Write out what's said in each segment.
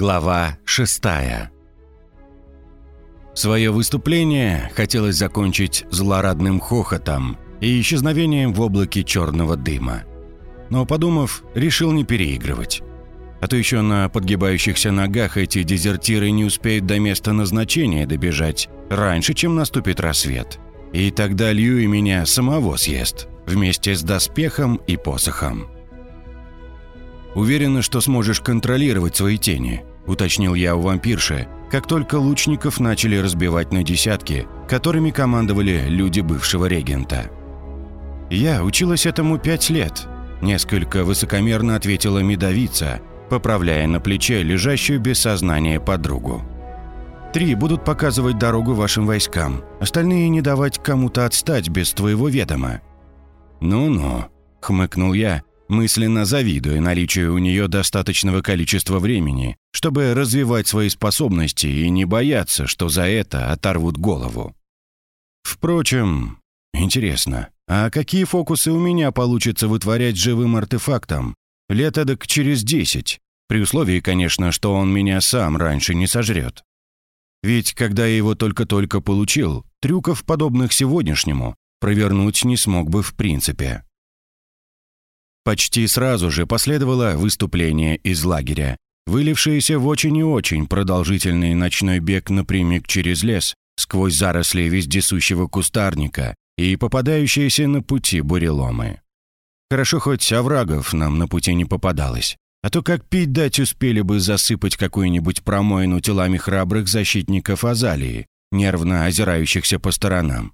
Глава шестая. Свое выступление хотелось закончить злорадным хохотом и исчезновением в облаке черного дыма. Но, подумав, решил не переигрывать. А то еще на подгибающихся ногах эти дезертиры не успеют до места назначения добежать раньше, чем наступит рассвет. И тогда Лью и меня самого съест, вместе с доспехом и посохом. «Уверена, что сможешь контролировать свои тени», – уточнил я у вампирши, как только лучников начали разбивать на десятки, которыми командовали люди бывшего регента. «Я училась этому пять лет», – несколько высокомерно ответила медовица, поправляя на плече лежащую без сознания подругу. «Три будут показывать дорогу вашим войскам, остальные не давать кому-то отстать без твоего ведома». «Ну-ну», – хмыкнул я, мысленно завидуя наличию у нее достаточного количества времени, чтобы развивать свои способности и не бояться, что за это оторвут голову. Впрочем, интересно, а какие фокусы у меня получится вытворять живым артефактом? Лет эдак через десять, при условии, конечно, что он меня сам раньше не сожрет. Ведь когда я его только-только получил, трюков, подобных сегодняшнему, провернуть не смог бы в принципе. Почти сразу же последовало выступление из лагеря, вылившееся в очень и очень продолжительный ночной бег напрямик через лес, сквозь заросли вездесущего кустарника и попадающиеся на пути буреломы. Хорошо хоть оврагов нам на пути не попадалось, а то как пить дать успели бы засыпать какую-нибудь промоину телами храбрых защитников Азалии, нервно озирающихся по сторонам.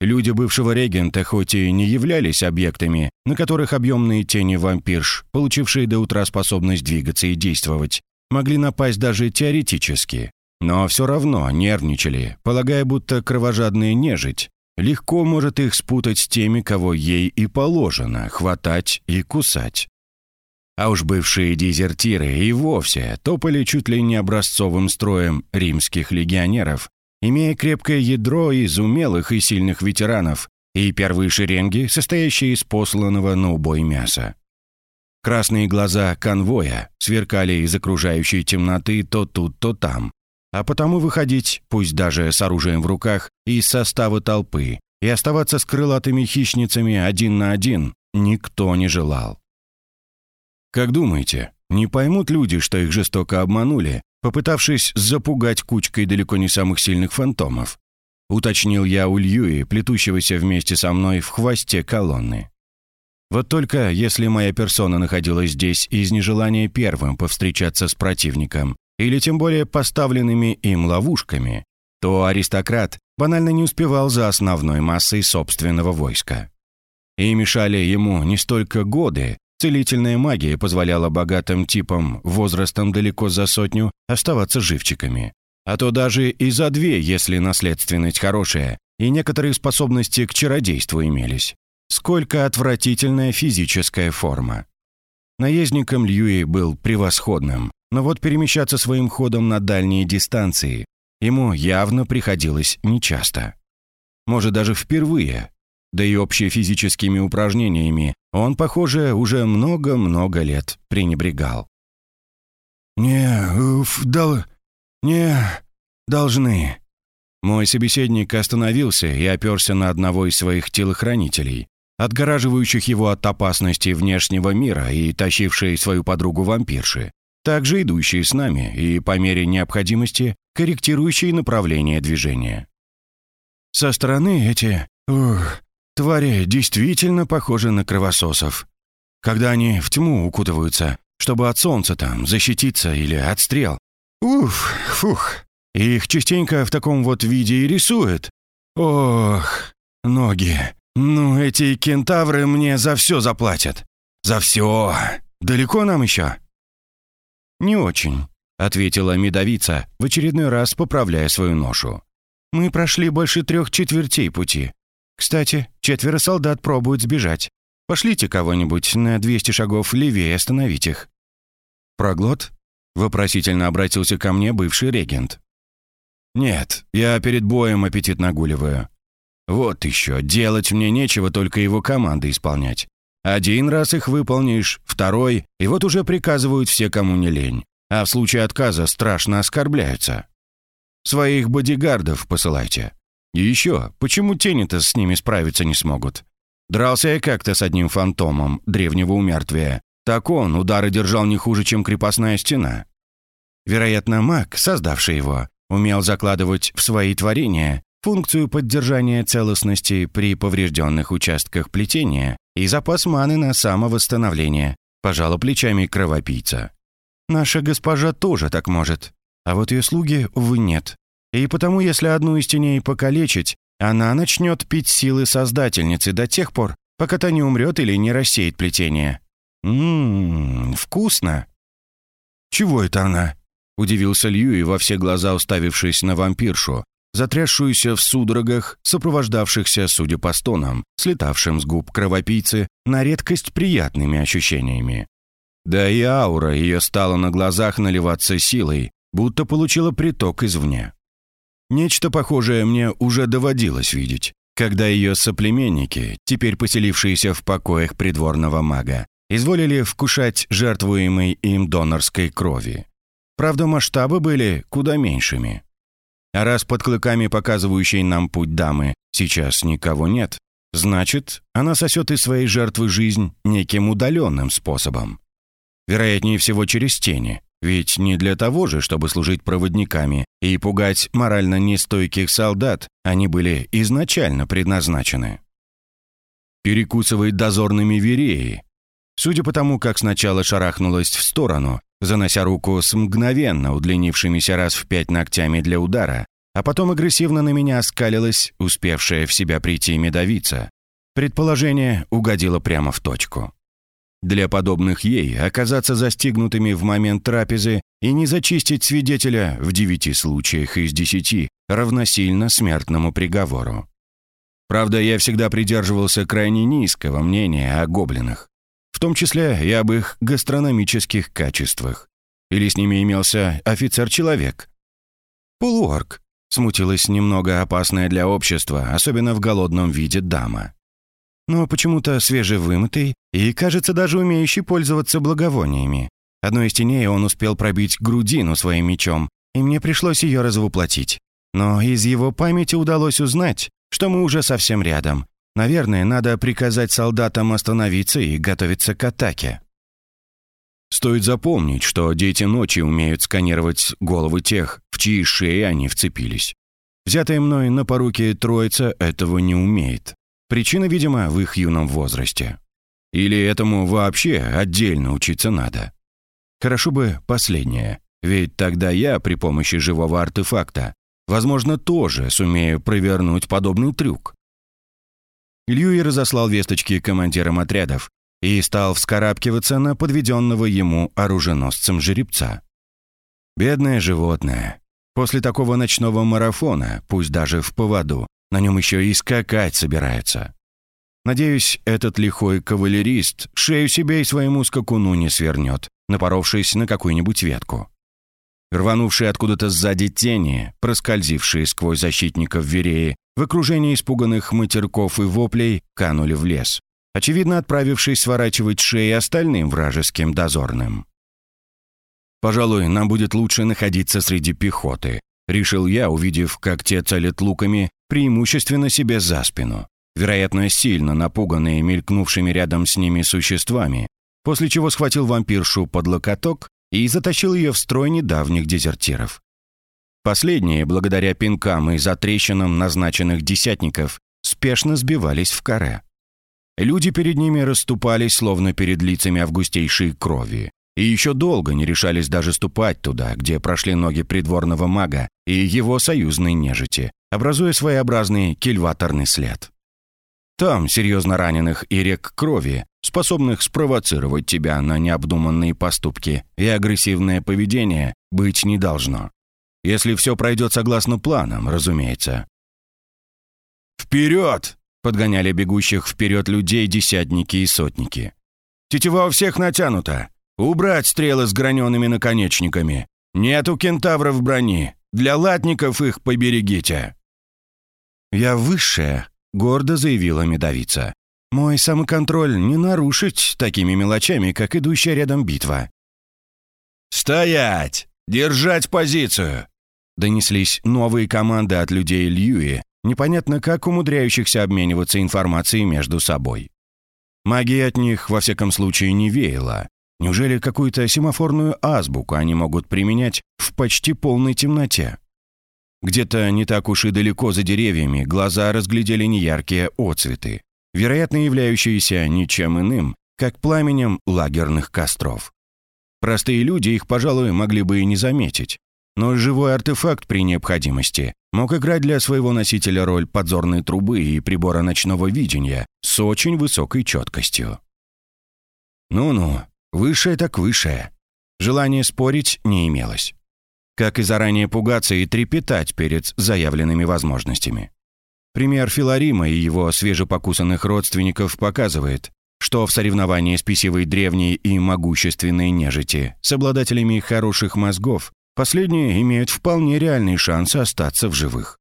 Люди бывшего регента хоть и не являлись объектами, на которых объемные тени вампирш, получившие до утра способность двигаться и действовать, могли напасть даже теоретически, но все равно нервничали, полагая, будто кровожадная нежить легко может их спутать с теми, кого ей и положено хватать и кусать. А уж бывшие дезертиры и вовсе топали чуть ли не образцовым строем римских легионеров, имея крепкое ядро из умелых и сильных ветеранов и первые шеренги, состоящие из посланного на убой мяса. Красные глаза конвоя сверкали из окружающей темноты то тут, то там, а потому выходить, пусть даже с оружием в руках, из состава толпы и оставаться с крылатыми хищницами один на один никто не желал. Как думаете, не поймут люди, что их жестоко обманули, попытавшись запугать кучкой далеко не самых сильных фантомов. Уточнил я у Льюи, плетущегося вместе со мной в хвосте колонны. Вот только если моя персона находилась здесь из нежелания первым повстречаться с противником, или тем более поставленными им ловушками, то аристократ банально не успевал за основной массой собственного войска. И мешали ему не столько годы, Целительная магия позволяла богатым типам, возрастом далеко за сотню, оставаться живчиками. А то даже и за две, если наследственность хорошая, и некоторые способности к чародейству имелись. Сколько отвратительная физическая форма. Наездником Льюи был превосходным, но вот перемещаться своим ходом на дальние дистанции ему явно приходилось нечасто. Может, даже впервые, да и общефизическими упражнениями он, похоже, уже много-много лет пренебрегал. «Не, уф, дал... не... должны...» Мой собеседник остановился и оперся на одного из своих телохранителей, отгораживающих его от опасности внешнего мира и тащившие свою подругу вампирши, также идущие с нами и, по мере необходимости, корректирующие направление движения. Со стороны эти... Ух, Твари действительно похожи на кровососов. Когда они в тьму укутываются, чтобы от солнца там защититься или от стрел. Уф, фух. Их частенько в таком вот виде и рисуют. Ох, ноги. Ну, эти кентавры мне за все заплатят. За все. Далеко нам еще? Не очень, ответила медовица, в очередной раз поправляя свою ношу. Мы прошли больше трех четвертей пути. Кстати, четверо солдат пробуют сбежать. Пошлите кого-нибудь на 200 шагов левее остановить их». «Проглот?» — вопросительно обратился ко мне бывший регент. «Нет, я перед боем аппетит нагуливаю. Вот еще, делать мне нечего, только его команды исполнять. Один раз их выполнишь, второй, и вот уже приказывают все, кому не лень. а в случае отказа страшно оскорбляются. Своих бодигардов посылайте. И еще, почему тени-то с ними справиться не смогут? Дрался я как-то с одним фантомом древнего умертвия. Так он удары держал не хуже, чем крепостная стена. Вероятно, маг, создавший его, умел закладывать в свои творения функцию поддержания целостности при поврежденных участках плетения и запас маны на самовосстановление, пожала плечами кровопийца. Наша госпожа тоже так может, а вот ее слуги, увы, нет. И потому, если одну из теней покалечить, она начнет пить силы Создательницы до тех пор, пока та не умрет или не рассеет плетение. Ммм, вкусно. Чего это она? Удивился Льюи во все глаза уставившись на вампиршу, затрясшуюся в судорогах, сопровождавшихся, судя по стонам, слетавшим с губ кровопийцы, на редкость приятными ощущениями. Да и аура ее стала на глазах наливаться силой, будто получила приток извне. Нечто похожее мне уже доводилось видеть, когда ее соплеменники, теперь поселившиеся в покоях придворного мага, изволили вкушать жертвуемой им донорской крови. Правда, масштабы были куда меньшими. А раз под клыками, показывающей нам путь дамы, сейчас никого нет, значит, она сосет из своей жертвы жизнь неким удаленным способом. Вероятнее всего, через тени, ведь не для того же, чтобы служить проводниками и пугать морально нестойких солдат, они были изначально предназначены. Перекусывает дозорными вереи. Судя по тому, как сначала шарахнулась в сторону, занося руку с мгновенно удлинившимися раз в пять ногтями для удара, а потом агрессивно на меня оскалилась, успевшая в себя прийти медовица. Предположение угодило прямо в точку. Для подобных ей оказаться застигнутыми в момент трапезы и не зачистить свидетеля в девяти случаях из десяти равносильно смертному приговору. Правда, я всегда придерживался крайне низкого мнения о гоблинах, в том числе и об их гастрономических качествах. Или с ними имелся офицер-человек. Полуорг, смутилась немного опасная для общества, особенно в голодном виде дама но почему-то свежевымытый и, кажется, даже умеющий пользоваться благовониями. Одной из теней он успел пробить грудину своим мечом, и мне пришлось ее развоплотить. Но из его памяти удалось узнать, что мы уже совсем рядом. Наверное, надо приказать солдатам остановиться и готовиться к атаке. Стоит запомнить, что дети ночи умеют сканировать головы тех, в чьи шеи они вцепились. Взятая мной на поруки троица этого не умеет. Причина, видимо, в их юном возрасте. Или этому вообще отдельно учиться надо. Хорошо бы последнее, ведь тогда я при помощи живого артефакта, возможно, тоже сумею провернуть подобный трюк. Льюи разослал весточки командирам отрядов и стал вскарабкиваться на подведенного ему оруженосцем жеребца. Бедное животное. После такого ночного марафона, пусть даже в поводу, на нем еще и скакать собирается. Надеюсь, этот лихой кавалерист шею себе и своему скакуну не свернет, напоровшись на какую-нибудь ветку. Рванувшие откуда-то сзади тени, проскользившие сквозь защитников Вереи, в окружении испуганных матерков и воплей, канули в лес, очевидно отправившись сворачивать шеи остальным вражеским дозорным. «Пожалуй, нам будет лучше находиться среди пехоты», решил я, увидев, как те целят луками преимущественно себе за спину, вероятно, сильно напуганные мелькнувшими рядом с ними существами, после чего схватил вампиршу под локоток и затащил ее в строй недавних дезертиров. Последние, благодаря пинкам и затрещинам назначенных десятников, спешно сбивались в каре. Люди перед ними расступались, словно перед лицами августейшей крови, и еще долго не решались даже ступать туда, где прошли ноги придворного мага и его союзной нежити, образуя своеобразный кильваторный след. Там серьезно раненых и рек крови, способных спровоцировать тебя на необдуманные поступки и агрессивное поведение, быть не должно. Если все пройдет согласно планам, разумеется. «Вперед!» — подгоняли бегущих вперед людей десятники и сотники. «Тетива у всех натянута. Убрать стрелы с гранеными наконечниками. Нету кентавров брони. Для латников их поберегите». «Я высшая», — гордо заявила медовица. «Мой самоконтроль не нарушить такими мелочами, как идущая рядом битва». «Стоять! Держать позицию!» Донеслись новые команды от людей Льюи, непонятно как умудряющихся обмениваться информацией между собой. Магия от них, во всяком случае, не веяла. Неужели какую-то семафорную азбуку они могут применять в почти полной темноте? Где-то не так уж и далеко за деревьями глаза разглядели неяркие отцветы, вероятно, являющиеся ничем иным, как пламенем лагерных костров. Простые люди их, пожалуй, могли бы и не заметить, но живой артефакт при необходимости мог играть для своего носителя роль подзорной трубы и прибора ночного видения с очень высокой четкостью. Ну-ну, высшее так высшее. Желания спорить не имелось. Как и заранее пугаться и трепетать перед заявленными возможностями. Пример Филарима и его свежепокусанных родственников показывает, что в соревновании с писевой древней и могущественной нежити с обладателями хороших мозгов последние имеют вполне реальный шанс остаться в живых.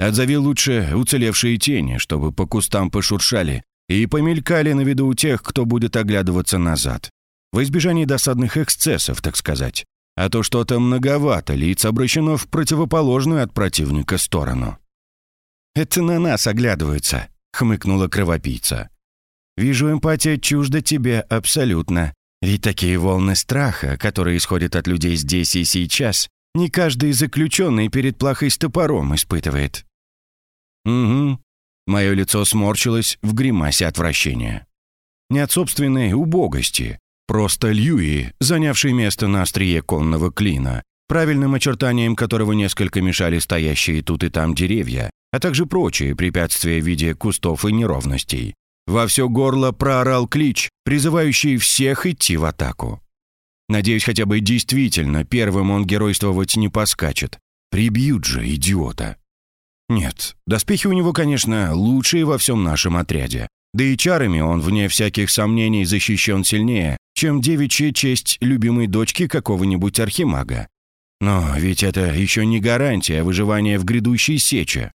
Отзови лучше уцелевшие тени, чтобы по кустам пошуршали и помелькали на виду у тех, кто будет оглядываться назад. В избежании досадных эксцессов, так сказать. А то что-то многовато лиц обращено в противоположную от противника сторону. «Это на нас оглядываются», — хмыкнула кровопийца. Вижу, эмпатия чужда тебе абсолютно. Ведь такие волны страха, которые исходят от людей здесь и сейчас, не каждый заключенный перед плахой с топором испытывает. Угу. Мое лицо сморщилось в гримасе отвращения. Не от собственной убогости, просто Льюи, занявший место на острие конного клина, правильным очертанием которого несколько мешали стоящие тут и там деревья, а также прочие препятствия в виде кустов и неровностей, во все горло проорал клич, призывающий всех идти в атаку. Надеюсь, хотя бы действительно первым он геройствовать не поскачет. Прибьют же, идиота. Нет, доспехи у него, конечно, лучшие во всем нашем отряде. Да и чарами он, вне всяких сомнений, защищен сильнее, чем девичья честь любимой дочки какого-нибудь архимага. Но ведь это еще не гарантия выживания в грядущей сече.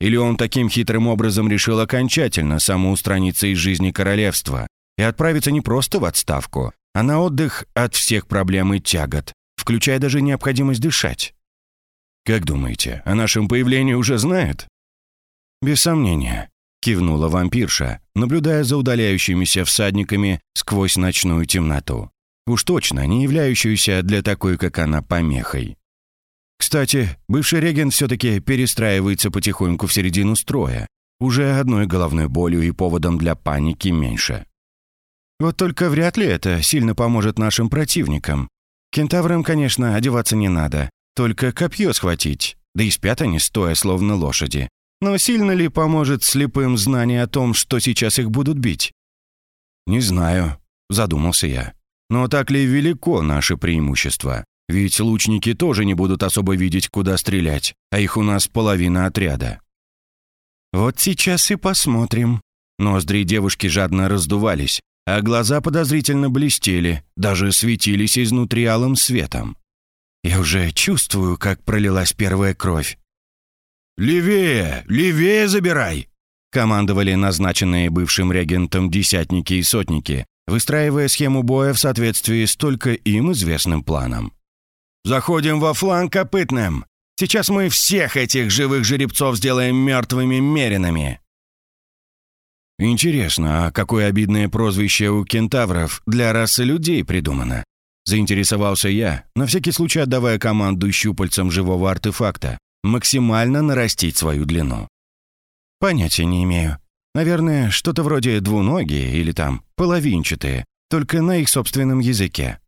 Или он таким хитрым образом решил окончательно самоустраниться из жизни королевства и отправиться не просто в отставку, а на отдых от всех проблем и тягот, включая даже необходимость дышать? Как думаете, о нашем появлении уже знают? Без сомнения, кивнула вампирша, наблюдая за удаляющимися всадниками сквозь ночную темноту. Уж точно не являющуюся для такой, как она, помехой. Кстати, бывший регент все-таки перестраивается потихоньку в середину строя. Уже одной головной болью и поводом для паники меньше. Вот только вряд ли это сильно поможет нашим противникам. Кентаврам, конечно, одеваться не надо. Только копье схватить. Да и спят они стоя, словно лошади. Но сильно ли поможет слепым знание о том, что сейчас их будут бить? «Не знаю», — задумался я. «Но так ли велико наше преимущество? Ведь лучники тоже не будут особо видеть, куда стрелять, а их у нас половина отряда. Вот сейчас и посмотрим. Ноздри девушки жадно раздувались, а глаза подозрительно блестели, даже светились изнутри алым светом. Я уже чувствую, как пролилась первая кровь. «Левее! Левее забирай!» командовали назначенные бывшим регентом десятники и сотники, выстраивая схему боя в соответствии с только им известным планом. Заходим во фланг копытным. Сейчас мы всех этих живых жеребцов сделаем мертвыми меринами». «Интересно, а какое обидное прозвище у кентавров для расы людей придумано?» Заинтересовался я, на всякий случай отдавая команду щупальцам живого артефакта, максимально нарастить свою длину. «Понятия не имею. Наверное, что-то вроде двуногие или там половинчатые, только на их собственном языке.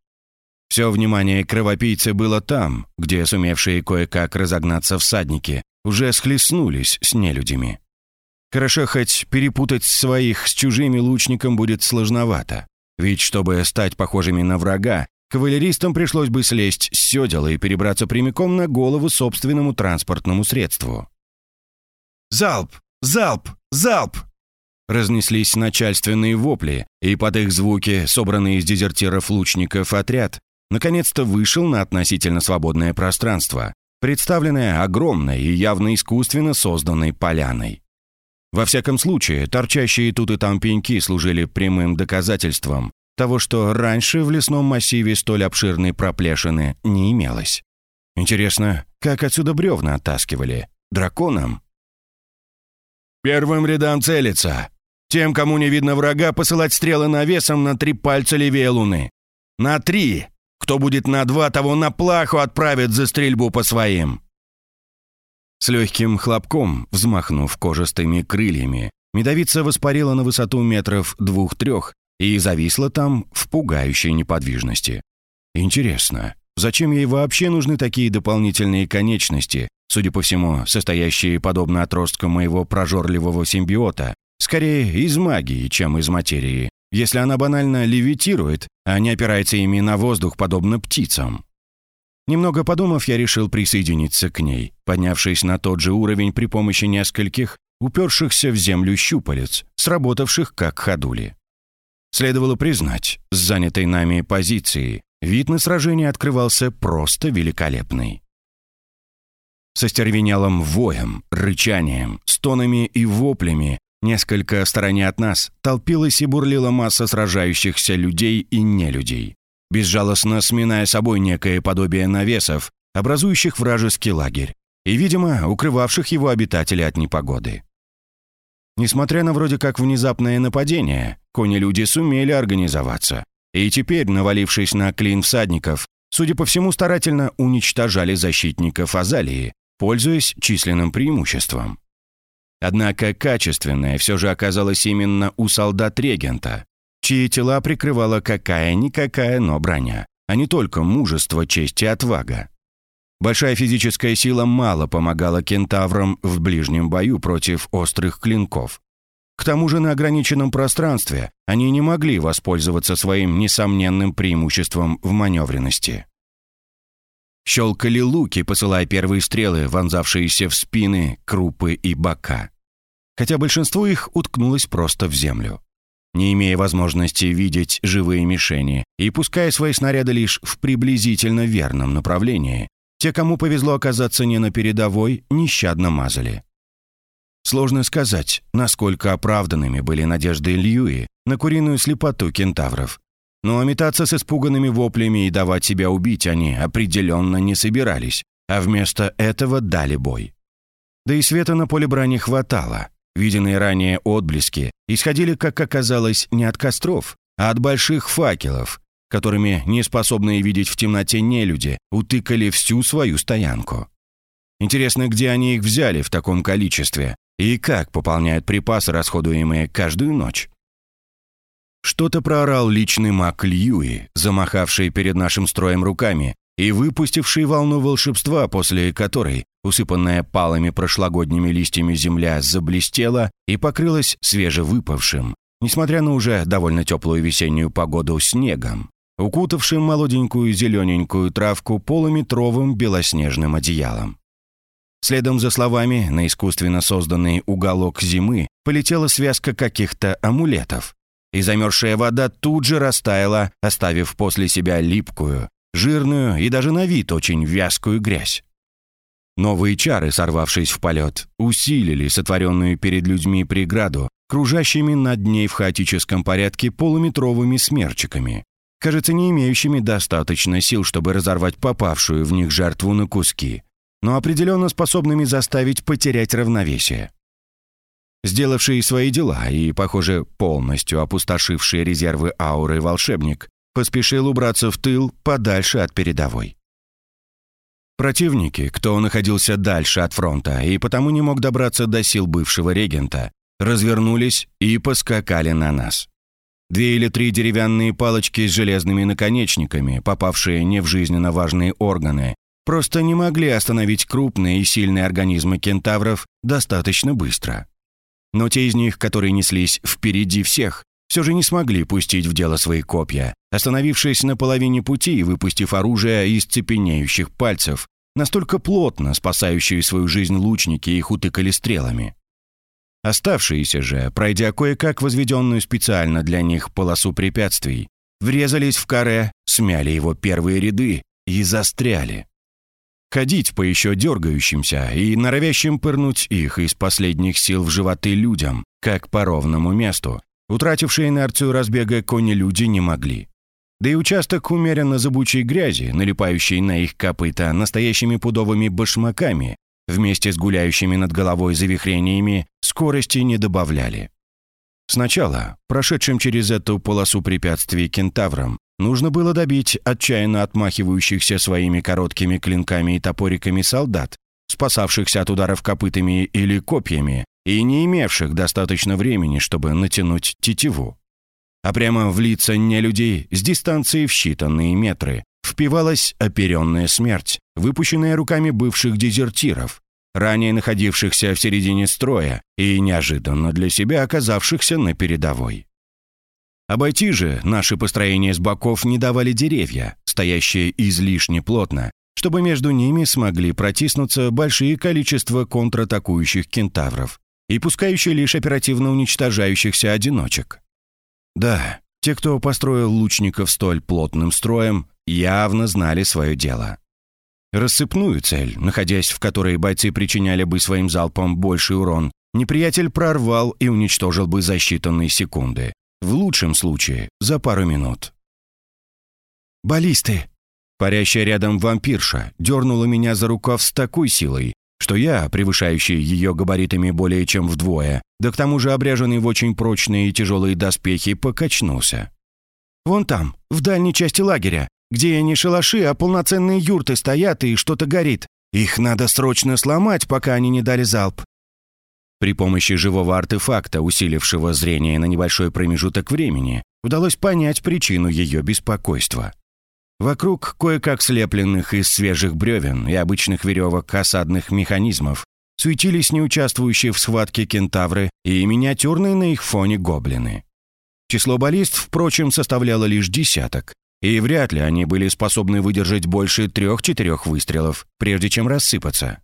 Все внимание кровопийцы было там, где сумевшие кое-как разогнаться всадники уже схлестнулись с нелюдями. Хорошо хоть перепутать своих с чужими лучником будет сложновато. Ведь чтобы стать похожими на врага, кавалеристам пришлось бы слезть с седела и перебраться прямиком на голову собственному транспортному средству. «Залп! Залп! Залп!» Разнеслись начальственные вопли, и под их звуки, собранный из дезертиров лучников отряд, наконец-то вышел на относительно свободное пространство, представленное огромной и явно искусственно созданной поляной. Во всяком случае, торчащие тут и там пеньки служили прямым доказательством, того, что раньше в лесном массиве столь обширной проплешины не имелось. Интересно, как отсюда бревна оттаскивали? Драконом? «Первым рядам целиться. Тем, кому не видно врага, посылать стрелы навесом на три пальца левее луны. На три. Кто будет на два, того на плаху отправят за стрельбу по своим». С легким хлопком, взмахнув кожистыми крыльями, медовица воспарила на высоту метров двух-трех и зависла там в пугающей неподвижности. Интересно, зачем ей вообще нужны такие дополнительные конечности, судя по всему, состоящие подобно отросткам моего прожорливого симбиота, скорее из магии, чем из материи, если она банально левитирует, а не опирается ими на воздух, подобно птицам. Немного подумав, я решил присоединиться к ней, поднявшись на тот же уровень при помощи нескольких упершихся в землю щупалец, сработавших как ходули. Следовало признать, с занятой нами позиции вид на сражение открывался просто великолепный. Со стервенелым воем, рычанием, стонами и воплями несколько стороне от нас толпилась и бурлила масса сражающихся людей и нелюдей, безжалостно сминая собой некое подобие навесов, образующих вражеский лагерь, и, видимо, укрывавших его обитателей от непогоды. Несмотря на вроде как внезапное нападение, кони-люди сумели организоваться. И теперь, навалившись на клин всадников, судя по всему, старательно уничтожали защитников Азалии, пользуясь численным преимуществом. Однако качественное все же оказалось именно у солдат-регента, чьи тела прикрывала какая-никакая, но броня, а не только мужество, честь и отвага. Большая физическая сила мало помогала кентаврам в ближнем бою против острых клинков. К тому же на ограниченном пространстве они не могли воспользоваться своим несомненным преимуществом в маневренности. Щелкали луки, посылая первые стрелы, вонзавшиеся в спины, крупы и бока. Хотя большинство их уткнулось просто в землю. Не имея возможности видеть живые мишени и пуская свои снаряды лишь в приблизительно верном направлении, те, кому повезло оказаться не на передовой, нещадно мазали. Сложно сказать, насколько оправданными были надежды Льюи на куриную слепоту кентавров. Но метаться с испуганными воплями и давать себя убить они определенно не собирались, а вместо этого дали бой. Да и света на поле брани хватало. Виденные ранее отблески исходили, как оказалось, не от костров, а от больших факелов, которыми неспособные видеть в темноте нелюди утыкали всю свою стоянку. Интересно, где они их взяли в таком количестве и как пополняют припасы, расходуемые каждую ночь. Что-то проорал личный маг Льюи, замахавший перед нашим строем руками и выпустивший волну волшебства, после которой усыпанная палыми прошлогодними листьями земля заблестела и покрылась свежевыпавшим, несмотря на уже довольно теплую весеннюю погоду, снегом укутавшим молоденькую зелененькую травку полуметровым белоснежным одеялом. Следом за словами на искусственно созданный уголок зимы полетела связка каких-то амулетов, и замерзшая вода тут же растаяла, оставив после себя липкую, жирную и даже на вид очень вязкую грязь. Новые чары, сорвавшись в полет, усилили сотворенную перед людьми преграду, кружащими над ней в хаотическом порядке полуметровыми смерчиками, кажется, не имеющими достаточно сил, чтобы разорвать попавшую в них жертву на куски, но определенно способными заставить потерять равновесие. Сделавший свои дела и, похоже, полностью опустошивший резервы ауры волшебник, поспешил убраться в тыл подальше от передовой. Противники, кто находился дальше от фронта и потому не мог добраться до сил бывшего регента, развернулись и поскакали на нас. Две или три деревянные палочки с железными наконечниками, попавшие не в жизненно важные органы, просто не могли остановить крупные и сильные организмы кентавров достаточно быстро. Но те из них, которые неслись впереди всех, все же не смогли пустить в дело свои копья, остановившись на половине пути и выпустив оружие из цепенеющих пальцев, настолько плотно спасающие свою жизнь лучники их утыкали стрелами. Оставшиеся же, пройдя кое-как возведенную специально для них полосу препятствий, врезались в каре, смяли его первые ряды и застряли. Ходить по еще дергающимся и норовящим пырнуть их из последних сил в животы людям, как по ровному месту, Утратившие инерцию разбега кони-люди не могли. Да и участок умеренно зыбучей грязи, налипающей на их копыта настоящими пудовыми башмаками, вместе с гуляющими над головой завихрениями, скорости не добавляли. Сначала, прошедшим через эту полосу препятствий кентаврам, нужно было добить отчаянно отмахивающихся своими короткими клинками и топориками солдат, спасавшихся от ударов копытами или копьями, и не имевших достаточно времени, чтобы натянуть тетиву. А прямо в лица нелюдей с дистанции в считанные метры впивалась оперенная смерть, выпущенная руками бывших дезертиров, ранее находившихся в середине строя и неожиданно для себя оказавшихся на передовой. Обойти же наши построения с боков не давали деревья, стоящие излишне плотно, чтобы между ними смогли протиснуться большие количества контратакующих кентавров и пускающие лишь оперативно уничтожающихся одиночек. Да, те, кто построил лучников столь плотным строем, явно знали свое дело. Рассыпную цель, находясь в которой бойцы причиняли бы своим залпом больший урон, неприятель прорвал и уничтожил бы за считанные секунды. В лучшем случае за пару минут. «Баллисты!» Парящая рядом вампирша дернула меня за рукав с такой силой, что я, превышающий ее габаритами более чем вдвое, да к тому же обряженный в очень прочные и тяжелые доспехи, покачнулся. «Вон там, в дальней части лагеря, где не шалаши, а полноценные юрты стоят и что-то горит. Их надо срочно сломать, пока они не дали залп. При помощи живого артефакта, усилившего зрение на небольшой промежуток времени, удалось понять причину ее беспокойства. Вокруг кое-как слепленных из свежих бревен и обычных веревок осадных механизмов суетились неучаствующие в схватке кентавры и миниатюрные на их фоне гоблины. Число баллист, впрочем, составляло лишь десяток, и вряд ли они были способны выдержать больше трех-четырех выстрелов, прежде чем рассыпаться.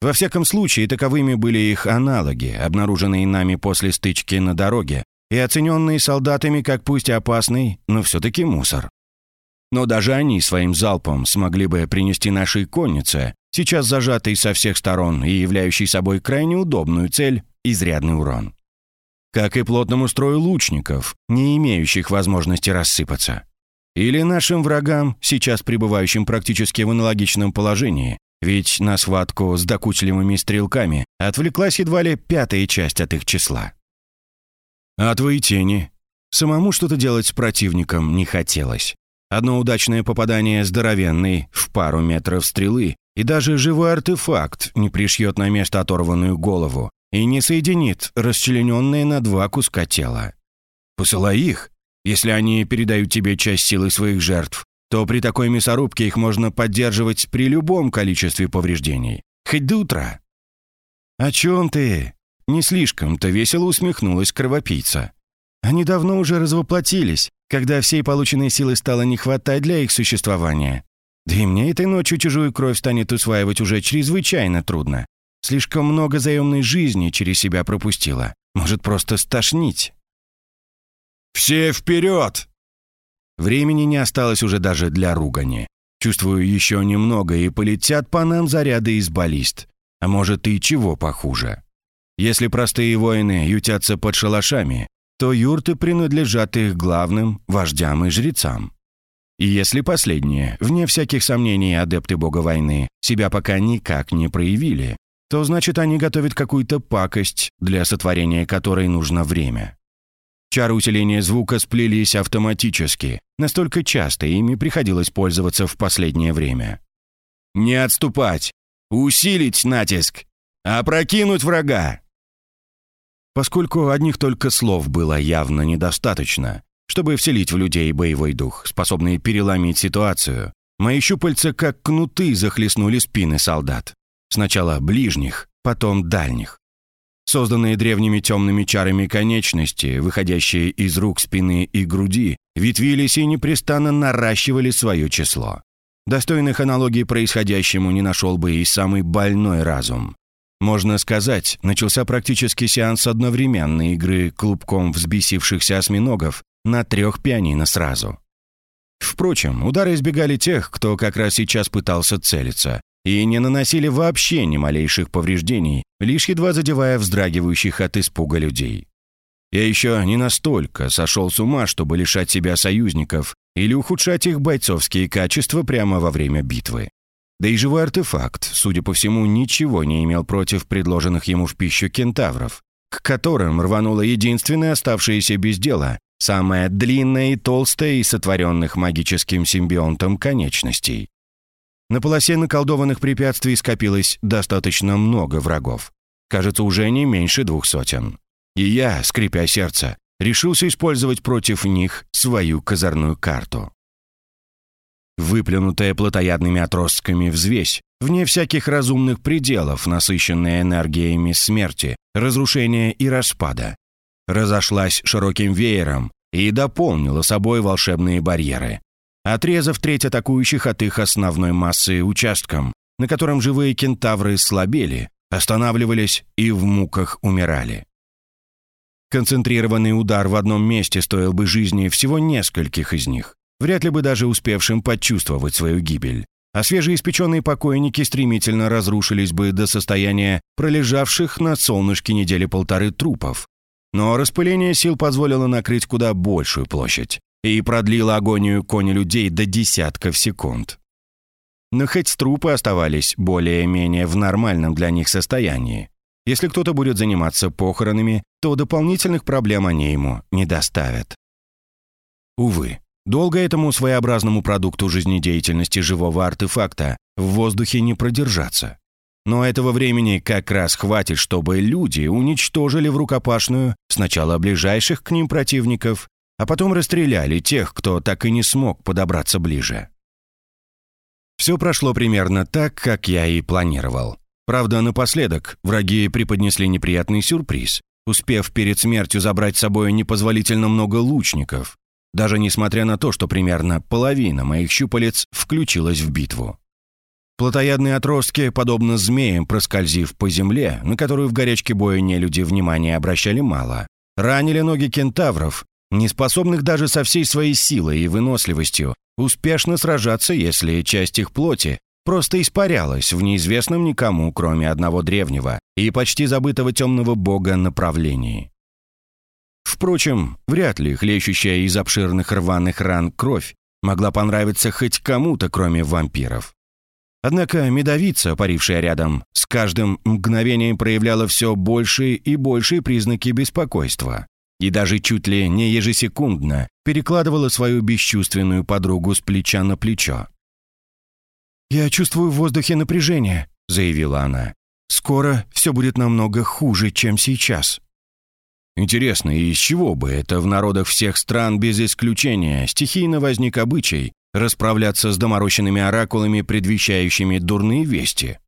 Во всяком случае, таковыми были их аналоги, обнаруженные нами после стычки на дороге, и оцененные солдатами как пусть опасный, но все-таки мусор. Но даже они своим залпом смогли бы принести нашей коннице, сейчас зажатой со всех сторон и являющей собой крайне удобную цель, изрядный урон. Как и плотному строю лучников, не имеющих возможности рассыпаться. Или нашим врагам, сейчас пребывающим практически в аналогичном положении, ведь на схватку с докучливыми стрелками отвлеклась едва ли пятая часть от их числа. А твои тени? Самому что-то делать с противником не хотелось. Одно удачное попадание здоровенной в пару метров стрелы, и даже живой артефакт не пришьет на место оторванную голову и не соединит расчлененные на два куска тела. Посылай их, если они передают тебе часть силы своих жертв, то при такой мясорубке их можно поддерживать при любом количестве повреждений. Хоть до утра». «О чем ты?» Не слишком-то весело усмехнулась кровопийца. «Они давно уже развоплотились, когда всей полученной силы стало не хватать для их существования. Да и мне этой ночью чужую кровь станет усваивать уже чрезвычайно трудно. Слишком много заемной жизни через себя пропустила. Может, просто стошнить». «Все вперед!» Времени не осталось уже даже для ругани. Чувствую еще немного, и полетят по нам заряды из баллист. А может и чего похуже. Если простые воины ютятся под шалашами, то юрты принадлежат их главным вождям и жрецам. И если последние, вне всяких сомнений адепты бога войны, себя пока никак не проявили, то значит они готовят какую-то пакость, для сотворения которой нужно время. Чары усиления звука сплелись автоматически. Настолько часто ими приходилось пользоваться в последнее время. «Не отступать! Усилить натиск! Опрокинуть врага!» Поскольку одних только слов было явно недостаточно, чтобы вселить в людей боевой дух, способный переломить ситуацию, мои щупальца как кнуты захлестнули спины солдат. Сначала ближних, потом дальних. Созданные древними темными чарами конечности, выходящие из рук, спины и груди, ветвились и непрестанно наращивали свое число. Достойных аналогий происходящему не нашел бы и самый больной разум. Можно сказать, начался практически сеанс одновременной игры клубком взбесившихся осьминогов на трех пианино сразу. Впрочем, удары избегали тех, кто как раз сейчас пытался целиться, и не наносили вообще ни малейших повреждений, лишь едва задевая вздрагивающих от испуга людей. Я еще не настолько сошел с ума, чтобы лишать себя союзников или ухудшать их бойцовские качества прямо во время битвы. Да и живой артефакт, судя по всему, ничего не имел против предложенных ему в пищу кентавров, к которым рванула единственная оставшаяся без дела, самая длинная и толстая из сотворенных магическим симбионтом конечностей. На полосе наколдованных препятствий скопилось достаточно много врагов. Кажется, уже не меньше двух сотен. И я, скрипя сердце, решился использовать против них свою козырную карту. Выплюнутая плотоядными отростками взвесь, вне всяких разумных пределов, насыщенная энергиями смерти, разрушения и распада, разошлась широким веером и дополнила собой волшебные барьеры, отрезав треть атакующих от их основной массы участком, на котором живые кентавры слабели, останавливались и в муках умирали. Концентрированный удар в одном месте стоил бы жизни всего нескольких из них, вряд ли бы даже успевшим почувствовать свою гибель, а свежеиспеченные покойники стремительно разрушились бы до состояния пролежавших на солнышке недели полторы трупов. Но распыление сил позволило накрыть куда большую площадь и продлило агонию кони людей до десятков секунд. Но хоть трупы оставались более-менее в нормальном для них состоянии, если кто-то будет заниматься похоронами, то дополнительных проблем они ему не доставят. Увы, долго этому своеобразному продукту жизнедеятельности живого артефакта в воздухе не продержаться. Но этого времени как раз хватит, чтобы люди уничтожили в рукопашную сначала ближайших к ним противников, а потом расстреляли тех, кто так и не смог подобраться ближе. Все прошло примерно так, как я и планировал. Правда, напоследок враги преподнесли неприятный сюрприз, успев перед смертью забрать с собой непозволительно много лучников, даже несмотря на то, что примерно половина моих щупалец включилась в битву. Плотоядные отростки, подобно змеям, проскользив по земле, на которую в горячке боя нелюди внимания обращали мало, ранили ноги кентавров, не способных даже со всей своей силой и выносливостью успешно сражаться, если часть их плоти просто испарялась в неизвестном никому, кроме одного древнего и почти забытого темного бога направлении. Впрочем, вряд ли хлещущая из обширных рваных ран кровь могла понравиться хоть кому-то, кроме вампиров. Однако медовица, парившая рядом, с каждым мгновением проявляла все большие и большие признаки беспокойства и даже чуть ли не ежесекундно перекладывала свою бесчувственную подругу с плеча на плечо. «Я чувствую в воздухе напряжение», — заявила она. «Скоро все будет намного хуже, чем сейчас». Интересно, из чего бы это в народах всех стран без исключения стихийно возник обычай расправляться с доморощенными оракулами, предвещающими дурные вести?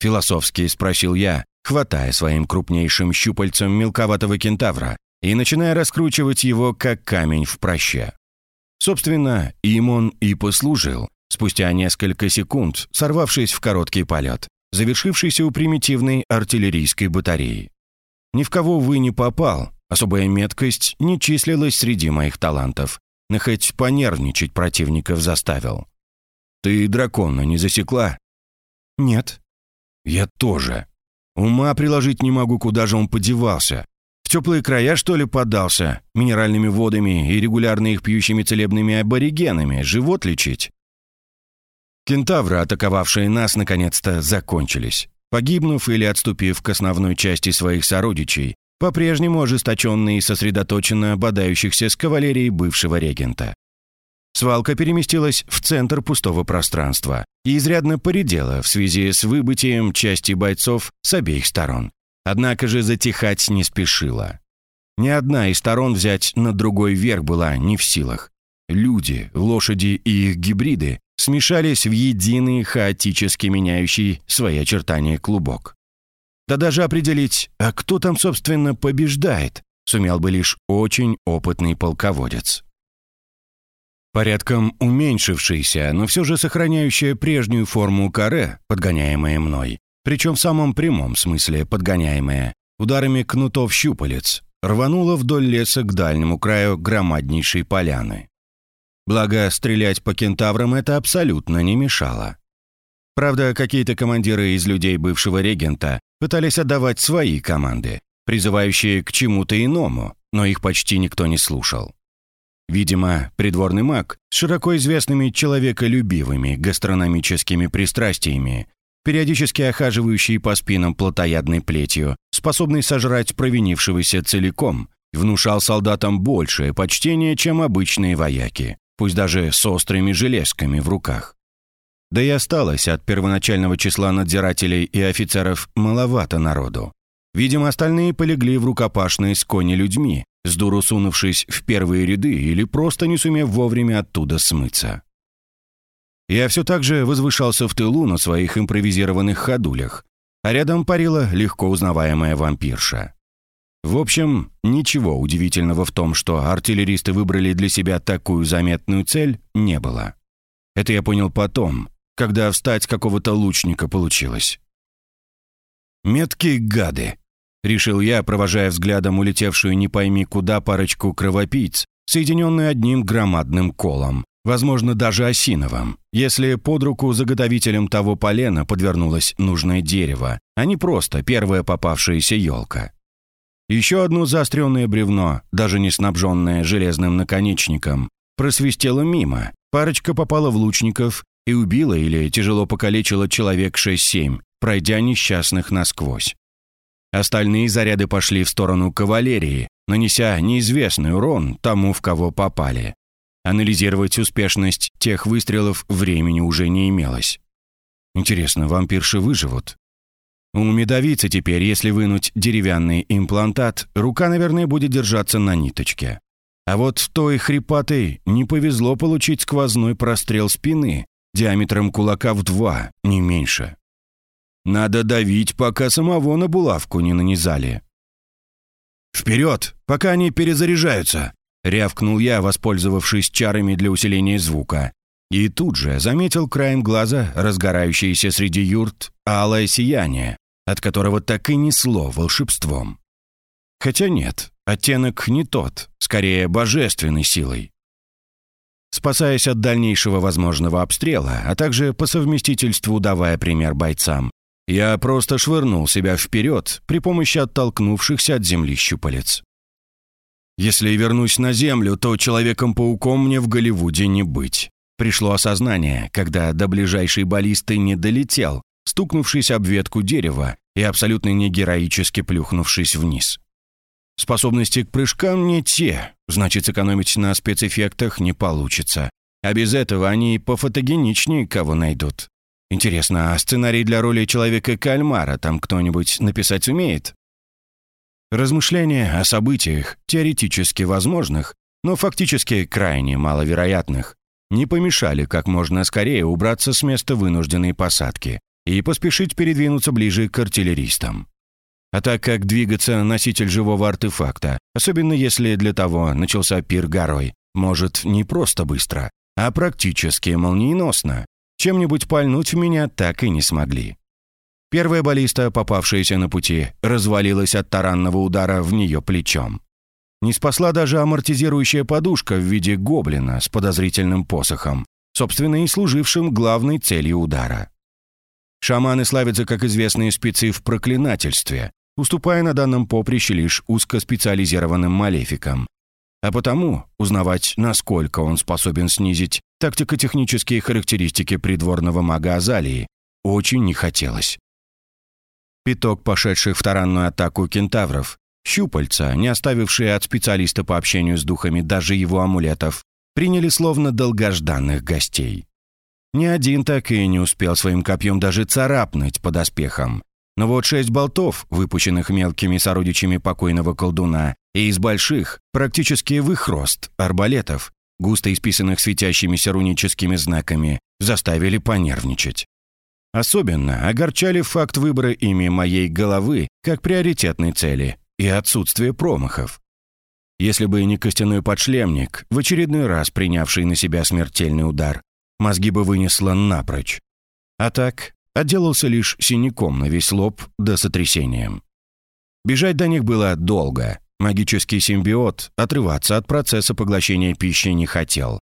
Философски спросил я, хватая своим крупнейшим щупальцем мелковатого кентавра и начиная раскручивать его, как камень в проще. Собственно, им он и послужил, спустя несколько секунд, сорвавшись в короткий полет, завершившийся у примитивной артиллерийской батареи. Ни в кого вы не попал, особая меткость не числилась среди моих талантов, но хоть понервничать противников заставил. «Ты дракона не засекла?» «Нет». «Я тоже. Ума приложить не могу, куда же он подевался. В теплые края, что ли, подался? Минеральными водами и регулярно их пьющими целебными аборигенами живот лечить? Кентавры, атаковавшие нас, наконец-то закончились. Погибнув или отступив к основной части своих сородичей, по-прежнему ожесточенно и сосредоточенно бодающихся с кавалерией бывшего регента. Свалка переместилась в центр пустого пространства и изрядно поредела в связи с выбытием части бойцов с обеих сторон. Однако же затихать не спешила. Ни одна из сторон взять на другой верх была не в силах. Люди, лошади и их гибриды смешались в единый хаотически меняющий свои очертания клубок. Да даже определить, а кто там, собственно, побеждает, сумел бы лишь очень опытный полководец. Порядком уменьшившийся, но все же сохраняющая прежнюю форму каре, подгоняемая мной, причем в самом прямом смысле подгоняемая, ударами кнутов щупалец, рванула вдоль леса к дальнему краю громаднейшей поляны. Благо, стрелять по кентаврам это абсолютно не мешало. Правда, какие-то командиры из людей бывшего регента пытались отдавать свои команды, призывающие к чему-то иному, но их почти никто не слушал. Видимо, придворный маг с широко известными человеколюбивыми гастрономическими пристрастиями, периодически охаживающий по спинам плотоядной плетью, способный сожрать провинившегося целиком, внушал солдатам большее почтение, чем обычные вояки, пусть даже с острыми железками в руках. Да и осталось от первоначального числа надзирателей и офицеров маловато народу. Видимо, остальные полегли в рукопашные с кони-людьми, с дуру сунувшись в первые ряды или просто не сумев вовремя оттуда смыться. Я все так же возвышался в тылу на своих импровизированных ходулях, а рядом парила легко узнаваемая вампирша. В общем, ничего удивительного в том, что артиллеристы выбрали для себя такую заметную цель, не было. Это я понял потом, когда встать какого-то лучника получилось. «Меткие гады!» — решил я, провожая взглядом улетевшую не пойми куда парочку кровопийц, соединенную одним громадным колом, возможно, даже осиновым, если под руку заготовителем того полена подвернулось нужное дерево, а не просто первая попавшаяся елка. Еще одно заостренное бревно, даже не снабженное железным наконечником, просвистело мимо, парочка попала в лучников и убила или тяжело покалечила человек 6-7, пройдя несчастных насквозь. Остальные заряды пошли в сторону кавалерии, нанеся неизвестный урон тому, в кого попали. Анализировать успешность тех выстрелов времени уже не имелось. Интересно, вампирши выживут? У медовицы теперь, если вынуть деревянный имплантат, рука, наверное, будет держаться на ниточке. А вот той хрипатой не повезло получить сквозной прострел спины, диаметром кулака в два, не меньше. Надо давить, пока самого на булавку не нанизали. «Вперед, пока они перезаряжаются!» — рявкнул я, воспользовавшись чарами для усиления звука. И тут же заметил краем глаза разгорающееся среди юрт алое сияние, от которого так и несло волшебством. Хотя нет, оттенок не тот, скорее божественной силой. Спасаясь от дальнейшего возможного обстрела, а также по совместительству давая пример бойцам, я просто швырнул себя вперед при помощи оттолкнувшихся от земли щупалец. Если вернусь на Землю, то Человеком-пауком мне в Голливуде не быть. Пришло осознание, когда до ближайшей баллисты не долетел, стукнувшись об ветку дерева и абсолютно не героически плюхнувшись вниз. Способности к прыжкам не те, значит, сэкономить на спецэффектах не получится. А без этого они пофотогеничнее кого найдут. Интересно, а сценарий для роли Человека-кальмара там кто-нибудь написать умеет? Размышления о событиях, теоретически возможных, но фактически крайне маловероятных, не помешали как можно скорее убраться с места вынужденной посадки и поспешить передвинуться ближе к артиллеристам. А так как двигаться носитель живого артефакта, особенно если для того начался пир горой, может не просто быстро, а практически молниеносно, чем-нибудь пальнуть в меня так и не смогли. Первая баллиста, попавшаяся на пути, развалилась от таранного удара в нее плечом. Не спасла даже амортизирующая подушка в виде гоблина с подозрительным посохом, собственно и служившим главной целью удара. Шаманы славятся как известные спецы в проклинательстве, уступая на данном поприще лишь узкоспециализированным малефикам. А потому узнавать, насколько он способен снизить тактико-технические характеристики придворного мага Азалии, очень не хотелось. Пяток пошедших в таранную атаку кентавров, щупальца, не оставившие от специалиста по общению с духами даже его амулетов, приняли словно долгожданных гостей. Ни один так и не успел своим копьем даже царапнуть под оспехом. Но вот шесть болтов, выпущенных мелкими сородичами покойного колдуна, и из больших, практически в их рост, арбалетов, густо исписанных светящимися руническими знаками, заставили понервничать. Особенно огорчали факт выбора ими моей головы как приоритетной цели и отсутствие промахов. Если бы не костяной подшлемник, в очередной раз принявший на себя смертельный удар, мозги бы вынесло напрочь. А так, Отделался лишь синяком на весь лоб до сотрясением. Бежать до них было долго. Магический симбиот отрываться от процесса поглощения пищи не хотел.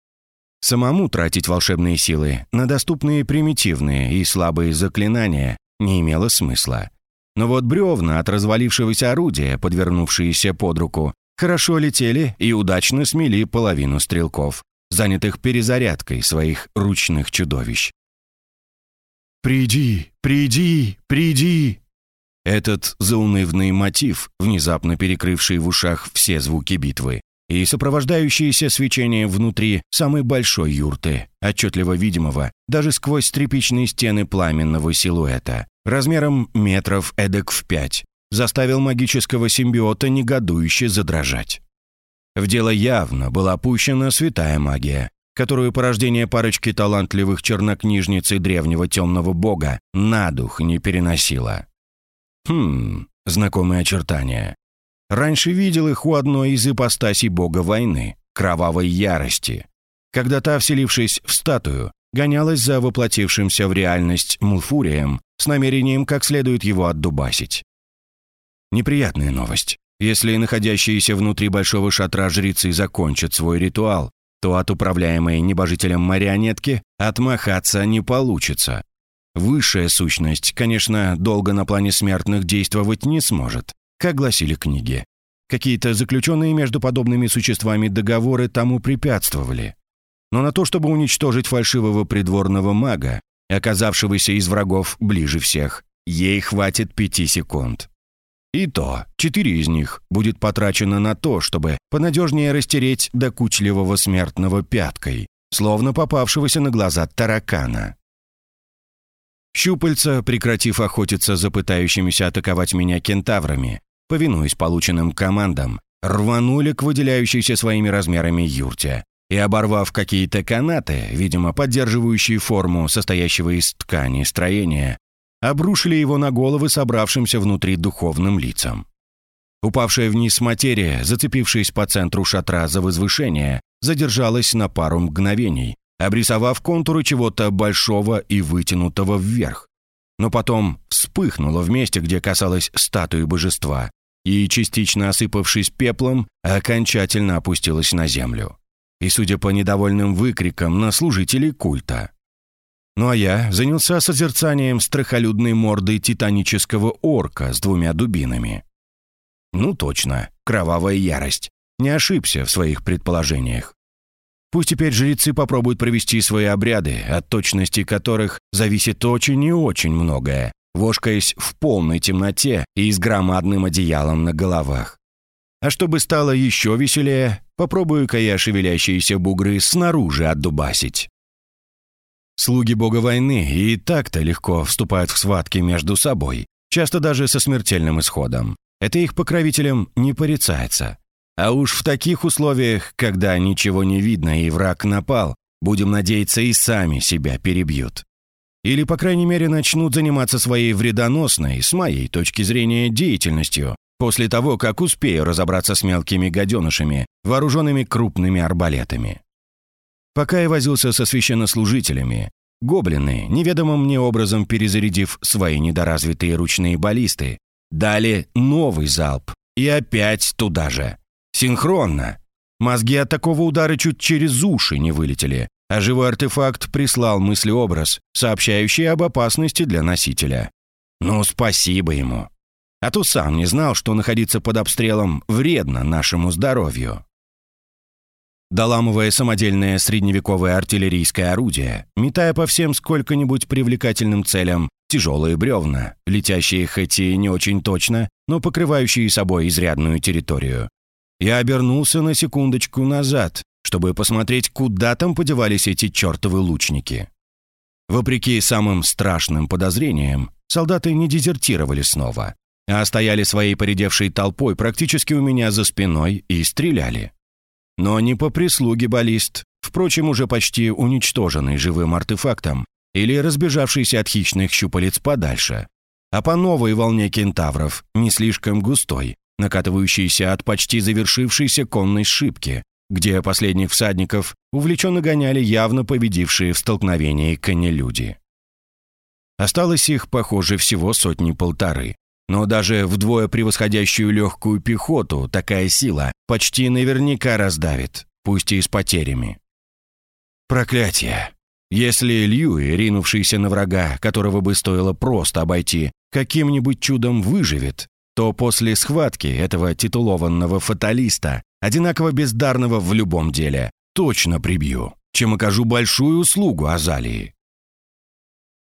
Самому тратить волшебные силы на доступные примитивные и слабые заклинания не имело смысла. Но вот бревна от развалившегося орудия, подвернувшиеся под руку, хорошо летели и удачно смели половину стрелков, занятых перезарядкой своих ручных чудовищ. «Приди, приди, приди!» Этот заунывный мотив, внезапно перекрывший в ушах все звуки битвы, и сопровождающееся свечение внутри самой большой юрты, отчетливо видимого даже сквозь тряпичные стены пламенного силуэта, размером метров эдак в пять, заставил магического симбиота негодующе задрожать. В дело явно была опущена святая магия, которую порождение парочки талантливых чернокнижниц и древнего темного бога на дух не переносило. Хм, знакомые очертания. Раньше видел их у одной из ипостасей бога войны, кровавой ярости, когда та, вселившись в статую, гонялась за воплотившимся в реальность Мулфурием с намерением как следует его отдубасить. Неприятная новость. Если находящиеся внутри большого шатра жрецы закончат свой ритуал, то от управляемой небожителем марионетки отмахаться не получится. Высшая сущность, конечно, долго на плане смертных действовать не сможет, как гласили книги. Какие-то заключенные между подобными существами договоры тому препятствовали. Но на то, чтобы уничтожить фальшивого придворного мага, оказавшегося из врагов ближе всех, ей хватит пяти секунд. И то, четыре из них будет потрачено на то, чтобы понадежнее растереть докучливого смертного пяткой, словно попавшегося на глаза таракана. Щупальца, прекратив охотиться за пытающимися атаковать меня кентаврами, повинуясь полученным командам, рванули к выделяющейся своими размерами юрте и, оборвав какие-то канаты, видимо, поддерживающие форму состоящего из ткани строения, обрушили его на головы собравшимся внутри духовным лицам. Упавшая вниз материя, зацепившись по центру шатра за возвышение, задержалась на пару мгновений, обрисовав контуры чего-то большого и вытянутого вверх. Но потом вспыхнула в месте, где касалась статуи божества, и, частично осыпавшись пеплом, окончательно опустилась на землю. И, судя по недовольным выкрикам, на служителей культа. Ну а я занялся созерцанием страхолюдной морды титанического орка с двумя дубинами. Ну точно, кровавая ярость. Не ошибся в своих предположениях. Пусть теперь жрецы попробуют провести свои обряды, от точности которых зависит очень и очень многое, вошкаясь в полной темноте и с громадным одеялом на головах. А чтобы стало еще веселее, попробую-ка я шевелящиеся бугры снаружи отдубасить. Слуги бога войны и так-то легко вступают в схватки между собой, часто даже со смертельным исходом. Это их покровителям не порицается. А уж в таких условиях, когда ничего не видно и враг напал, будем надеяться, и сами себя перебьют. Или, по крайней мере, начнут заниматься своей вредоносной, с моей точки зрения, деятельностью, после того, как успею разобраться с мелкими гаденышами, вооруженными крупными арбалетами. Пока я возился со священнослужителями, гоблины, неведомым мне образом перезарядив свои недоразвитые ручные баллисты, дали новый залп. И опять туда же. Синхронно. Мозги от такого удара чуть через уши не вылетели, а живой артефакт прислал мыслеобраз, сообщающий об опасности для носителя. Ну, спасибо ему. А то сам не знал, что находиться под обстрелом вредно нашему здоровью. Доламывая самодельное средневековое артиллерийское орудие, метая по всем сколько-нибудь привлекательным целям тяжелые бревна, летящие хоть и не очень точно, но покрывающие собой изрядную территорию. Я обернулся на секундочку назад, чтобы посмотреть, куда там подевались эти чертовы лучники. Вопреки самым страшным подозрениям, солдаты не дезертировали снова, а стояли своей поредевшей толпой практически у меня за спиной и стреляли. Но не по прислуге баллист, впрочем, уже почти уничтоженный живым артефактом или разбежавшийся от хищных щупалец подальше, а по новой волне кентавров, не слишком густой, накатывающейся от почти завершившейся конной шибки, где последних всадников увлеченно гоняли явно победившие в столкновении конелюди. Осталось их, похоже, всего сотни-полторы, но даже вдвое превосходящую легкую пехоту такая сила почти наверняка раздавит, пусть и с потерями. Проклятие! Если Льюи, ринувшийся на врага, которого бы стоило просто обойти, каким-нибудь чудом выживет, то после схватки этого титулованного фаталиста, одинаково бездарного в любом деле, точно прибью, чем окажу большую услугу Азалии.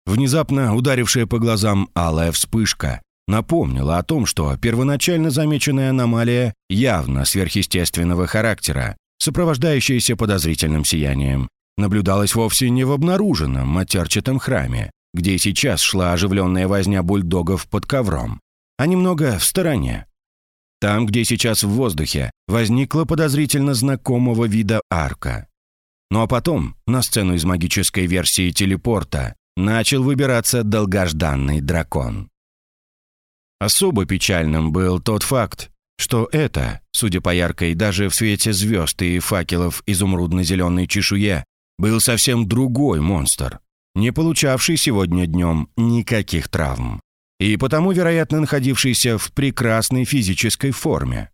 Внезапно ударившая по глазам алая вспышка напомнила о том, что первоначально замеченная аномалия явно сверхъестественного характера, сопровождающаяся подозрительным сиянием, наблюдалась вовсе не в обнаруженном матерчатом храме, где сейчас шла оживленная возня бульдогов под ковром, а немного в стороне. Там, где сейчас в воздухе, возникла подозрительно знакомого вида арка. Ну а потом на сцену из магической версии телепорта начал выбираться долгожданный дракон. Особо печальным был тот факт, что это, судя по яркой даже в свете звезд и факелов изумрудно-зеленой чешуе, был совсем другой монстр, не получавший сегодня днем никаких травм, и потому, вероятно, находившийся в прекрасной физической форме.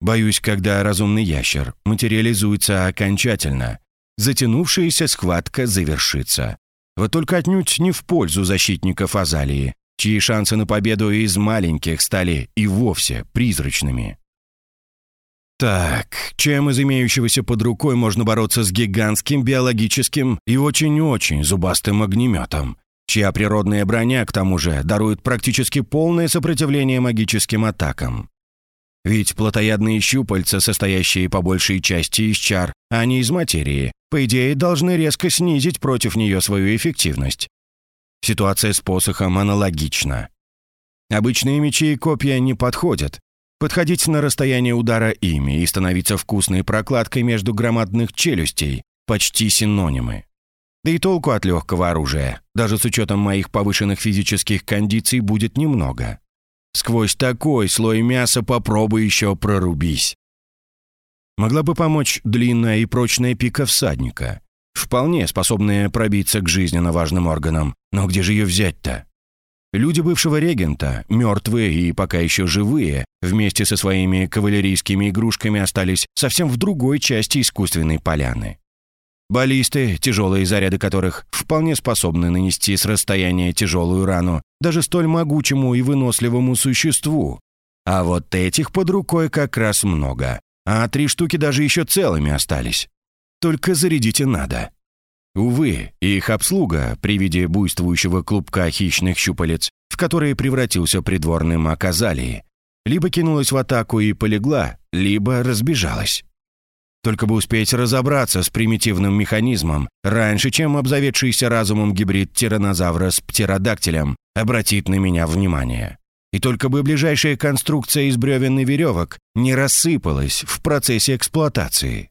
Боюсь, когда разумный ящер материализуется окончательно, затянувшаяся схватка завершится. Вот только отнюдь не в пользу защитников Азалии, чьи шансы на победу из маленьких стали и вовсе призрачными. Так, чем из имеющегося под рукой можно бороться с гигантским биологическим и очень-очень зубастым огнеметом, чья природная броня, к тому же, дарует практически полное сопротивление магическим атакам? Ведь плотоядные щупальца, состоящие по большей части из чар, а не из материи, по идее, должны резко снизить против нее свою эффективность. Ситуация с посохом аналогична. Обычные мечи и копья не подходят. Подходить на расстояние удара ими и становиться вкусной прокладкой между громадных челюстей – почти синонимы. Да и толку от легкого оружия, даже с учетом моих повышенных физических кондиций, будет немного. Сквозь такой слой мяса попробуй еще прорубись. Могла бы помочь длинная и прочная пика всадника, вполне способная пробиться к жизненно важным органам, но где же ее взять-то? Люди бывшего регента, мертвые и пока еще живые, вместе со своими кавалерийскими игрушками остались совсем в другой части искусственной поляны. Баллисты, тяжелые заряды которых вполне способны нанести с расстояния тяжелую рану даже столь могучему и выносливому существу. А вот этих под рукой как раз много, а три штуки даже еще целыми остались. Только зарядите надо. Увы, их обслуга при виде буйствующего клубка хищных щупалец, в который превратился придворный маг Азалии, либо кинулась в атаку и полегла, либо разбежалась. Только бы успеть разобраться с примитивным механизмом, раньше, чем обзаведшийся разумом гибрид тиранозавра с птеродактилем обратит на меня внимание. И только бы ближайшая конструкция из бревен и веревок не рассыпалась в процессе эксплуатации.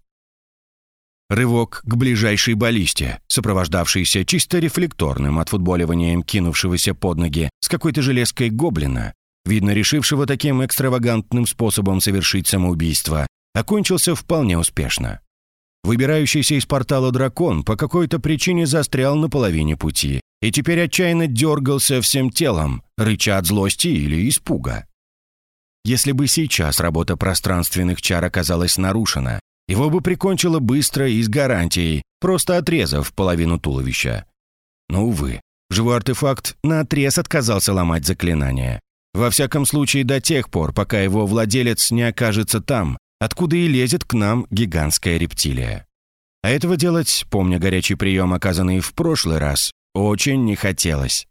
Рывок к ближайшей баллисте, сопровождавшийся чисто рефлекторным отфутболиванием кинувшегося под ноги с какой-то железкой гоблина, видно решившего таким экстравагантным способом совершить самоубийство, окончился вполне успешно. Выбирающийся из портала дракон по какой-то причине застрял на половине пути и теперь отчаянно дергался всем телом, рыча от злости или испуга. Если бы сейчас работа пространственных чар оказалась нарушена, его бы прикончило быстро и с гарантией, просто отрезав половину туловища. Но, увы, живой артефакт наотрез отказался ломать заклинание. Во всяком случае, до тех пор, пока его владелец не окажется там, откуда и лезет к нам гигантская рептилия. А этого делать, помня горячий прием, оказанный в прошлый раз, очень не хотелось.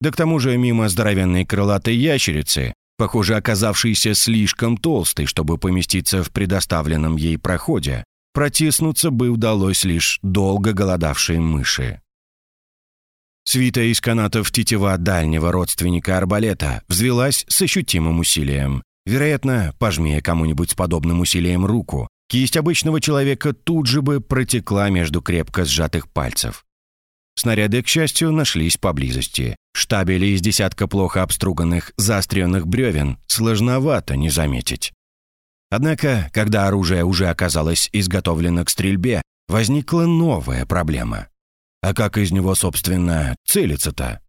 Да к тому же мимо здоровенной крылатой ящерицы похоже, оказавшейся слишком толстой, чтобы поместиться в предоставленном ей проходе, протиснуться бы удалось лишь долго голодавшей мыши. Свита из канатов тетива дальнего родственника арбалета взвелась с ощутимым усилием. Вероятно, пожмея кому-нибудь с подобным усилием руку, кисть обычного человека тут же бы протекла между крепко сжатых пальцев. Снаряды, к счастью, нашлись поблизости. Штабели из десятка плохо обструганных, заостренных бревен сложновато не заметить. Однако, когда оружие уже оказалось изготовлено к стрельбе, возникла новая проблема. А как из него, собственно, целиться-то?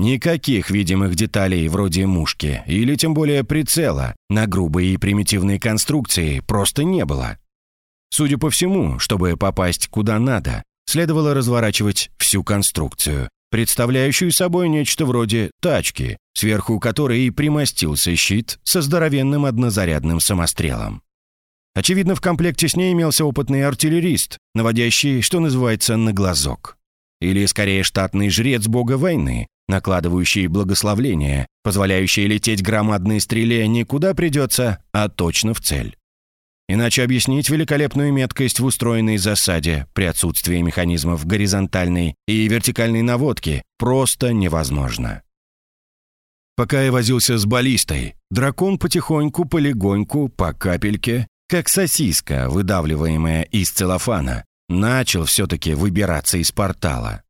Никаких видимых деталей вроде мушки или тем более прицела на грубые и примитивные конструкции просто не было. Судя по всему, чтобы попасть куда надо, следовало разворачивать всю конструкцию, представляющую собой нечто вроде тачки, сверху которой и примостился щит со здоровенным однозарядным самострелом. Очевидно, в комплекте с ней имелся опытный артиллерист, наводящий, что называется, на глазок. Или, скорее, штатный жрец бога войны, накладывающий благословление, позволяющий лететь громадной стреле не куда придется, а точно в цель. Иначе объяснить великолепную меткость в устроенной засаде при отсутствии механизмов горизонтальной и вертикальной наводки просто невозможно. Пока я возился с баллистой, дракон потихоньку, полегоньку, по капельке, как сосиска, выдавливаемая из целлофана, начал все-таки выбираться из портала.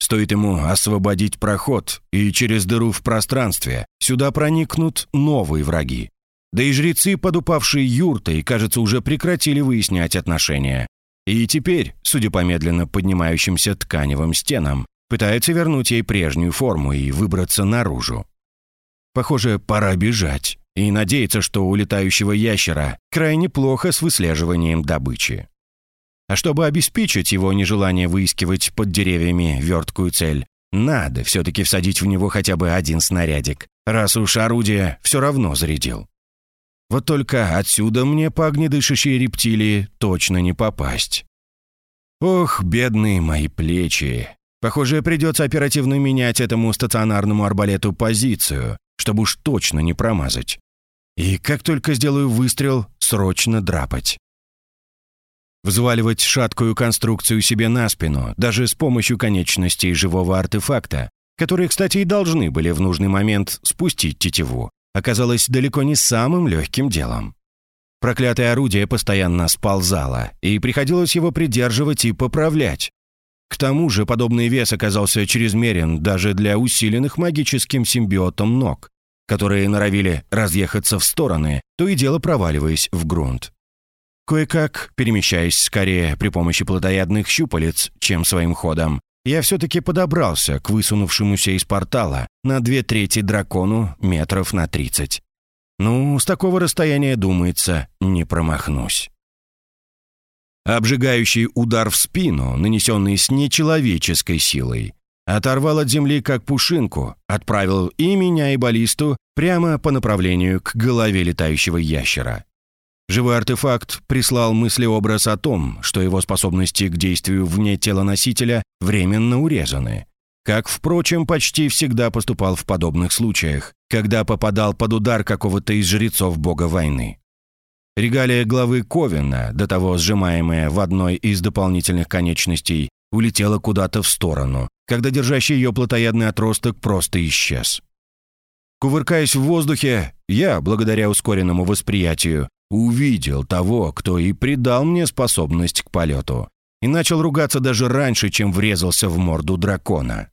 Стоит ему освободить проход, и через дыру в пространстве сюда проникнут новые враги. Да и жрецы под упавшей юртой, кажется, уже прекратили выяснять отношения. И теперь, судя по медленно поднимающимся тканевым стенам, пытаются вернуть ей прежнюю форму и выбраться наружу. Похоже, пора бежать и надеяться, что у летающего ящера крайне плохо с выслеживанием добычи. А чтобы обеспечить его нежелание выискивать под деревьями верткую цель, надо все-таки всадить в него хотя бы один снарядик, раз уж орудие все равно зарядил. Вот только отсюда мне по огнедышащей рептилии точно не попасть. Ох, бедные мои плечи. Похоже, придется оперативно менять этому стационарному арбалету позицию, чтобы уж точно не промазать. И как только сделаю выстрел, срочно драпать. Взваливать шаткую конструкцию себе на спину, даже с помощью конечностей живого артефакта, которые, кстати, и должны были в нужный момент спустить тетиву, оказалось далеко не самым легким делом. Проклятое орудие постоянно сползало, и приходилось его придерживать и поправлять. К тому же подобный вес оказался чрезмерен даже для усиленных магическим симбиотом ног, которые норовили разъехаться в стороны, то и дело проваливаясь в грунт. Кое-как, перемещаясь скорее при помощи плотоядных щупалец, чем своим ходом, я все-таки подобрался к высунувшемуся из портала на две трети дракону метров на тридцать. Ну, с такого расстояния, думается, не промахнусь. Обжигающий удар в спину, нанесенный с нечеловеческой силой, оторвал от земли как пушинку, отправил и меня, и баллисту прямо по направлению к голове летающего ящера. Живой артефакт прислал мыслеобраз о том, что его способности к действию вне тела носителя временно урезаны. Как, впрочем, почти всегда поступал в подобных случаях, когда попадал под удар какого-то из жрецов бога войны. Регалия главы Ковина, до того сжимаемая в одной из дополнительных конечностей, улетела куда-то в сторону, когда держащий ее плотоядный отросток просто исчез. Кувыркаясь в воздухе, я, благодаря ускоренному восприятию, увидел того, кто и придал мне способность к полету, и начал ругаться даже раньше, чем врезался в морду дракона.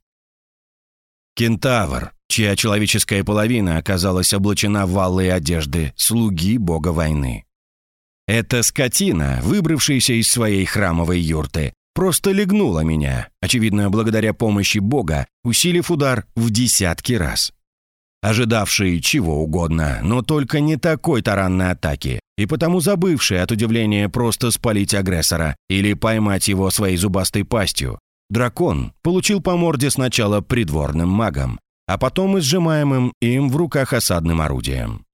Кентавр, чья человеческая половина оказалась облачена в алые одежды слуги бога войны. Эта скотина, выбравшаяся из своей храмовой юрты, просто легнула меня, очевидно, благодаря помощи бога, усилив удар в десятки раз ожидавший чего угодно, но только не такой таранной атаки, и потому забывший от удивления просто спалить агрессора или поймать его своей зубастой пастью. Дракон получил по морде сначала придворным магом, а потом и сжимаемым им в руках осадным орудием.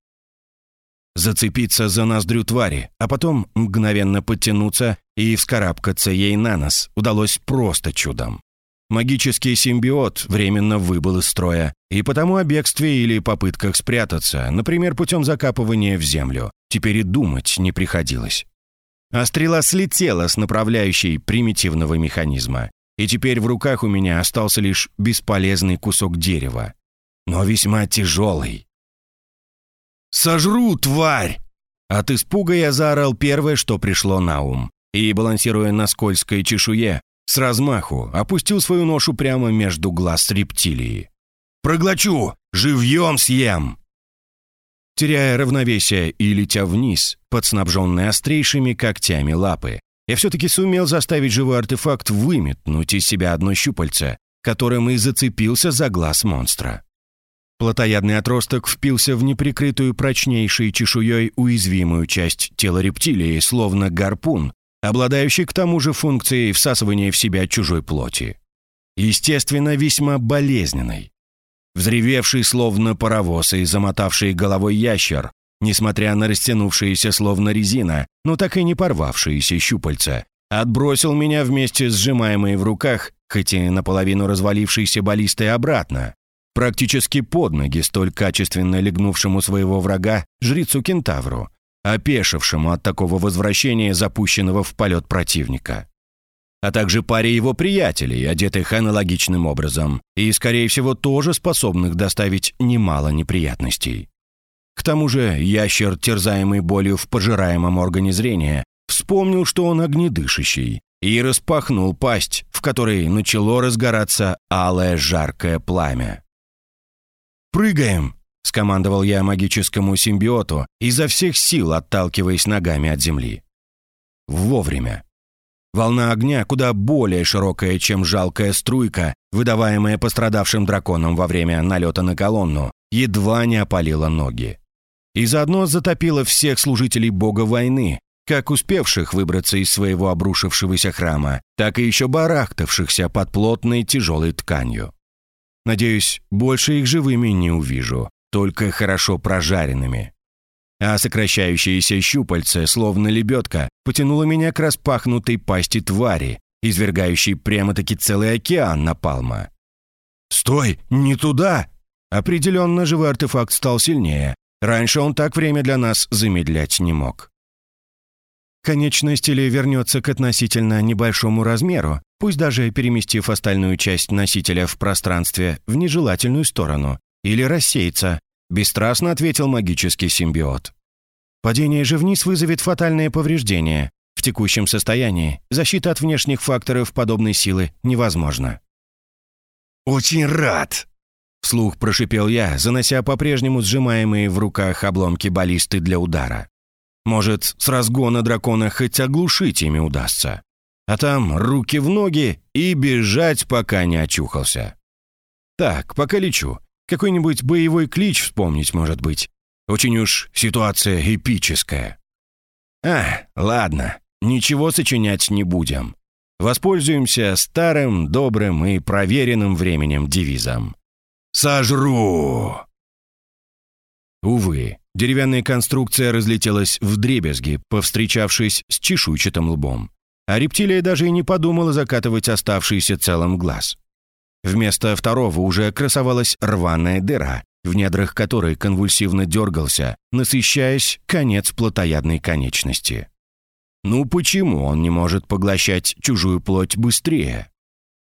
Зацепиться за ноздрю твари, а потом мгновенно подтянуться и вскарабкаться ей на нос удалось просто чудом. Магический симбиот временно выбыл из строя, и потому о бегстве или попытках спрятаться, например, путем закапывания в землю, теперь и думать не приходилось. А стрела слетела с направляющей примитивного механизма, и теперь в руках у меня остался лишь бесполезный кусок дерева, но весьма тяжелый. «Сожру, тварь!» От испуга я заорал первое, что пришло на ум, и, балансируя на скользкой чешуе, с размаху опустил свою ношу прямо между глаз рептилии. «Проглочу! Живьем съем!» Теряя равновесие и летя вниз, под снабженные острейшими когтями лапы, я все-таки сумел заставить живой артефакт выметнуть из себя одно щупальце, которым и зацепился за глаз монстра. Плотоядный отросток впился в неприкрытую прочнейшей чешуей уязвимую часть тела рептилии, словно гарпун, обладающий к тому же функцией всасывания в себя чужой плоти. естественно, весьма болезненной. Взревевший словно паровоз и замотавший головой ящер, несмотря на растянувшиеся словно резина, но так и не порвавшиеся щупальца, отбросил меня вместе с сжимаемой в руках, хоть и наполовину развалившейся баллистой обратно, практически под ноги столь качественно легнувшему своего врага жрицу-кентавру, опешившему от такого возвращения запущенного в полет противника а также паре его приятелей, одетых аналогичным образом, и, скорее всего, тоже способных доставить немало неприятностей. К тому же ящер, терзаемый болью в пожираемом органе зрения, вспомнил, что он огнедышащий, и распахнул пасть, в которой начало разгораться алое жаркое пламя. «Прыгаем!» — скомандовал я магическому симбиоту, изо всех сил отталкиваясь ногами от земли. Вовремя. Волна огня куда более широкая, чем жалкая струйка, выдаваемая пострадавшим драконом во время налета на колонну, едва не опалила ноги. И заодно затопила всех служителей бога войны, как успевших выбраться из своего обрушившегося храма, так и еще барахтавшихся под плотной тяжелой тканью. Надеюсь, больше их живыми не увижу, только хорошо прожаренными а сокращающееся щупальце, словно лебедка, потянуло меня к распахнутой пасти твари, извергающей прямо-таки целый океан напалма. «Стой! Не туда!» Определенно живой артефакт стал сильнее. Раньше он так время для нас замедлять не мог. Конечность или вернется к относительно небольшому размеру, пусть даже переместив остальную часть носителя в пространстве в нежелательную сторону, или рассеется, Бесстрастно ответил магический симбиот. Падение же вниз вызовет фатальные повреждения. В текущем состоянии защита от внешних факторов подобной силы невозможна. «Очень рад!» Вслух прошипел я, занося по-прежнему сжимаемые в руках обломки баллисты для удара. Может, с разгона дракона хоть оглушить ими удастся. А там руки в ноги и бежать, пока не очухался. Так, пока лечу. Какой-нибудь боевой клич вспомнить, может быть. Очень уж ситуация эпическая. А, ладно, ничего сочинять не будем. Воспользуемся старым, добрым и проверенным временем девизом. «Сожру!» Увы, деревянная конструкция разлетелась в дребезги, повстречавшись с чешуйчатым лбом. А рептилия даже и не подумала закатывать оставшийся целым глаз. Вместо второго уже красовалась рваная дыра, в недрах которой конвульсивно дергался, насыщаясь конец плотоядной конечности. Ну почему он не может поглощать чужую плоть быстрее?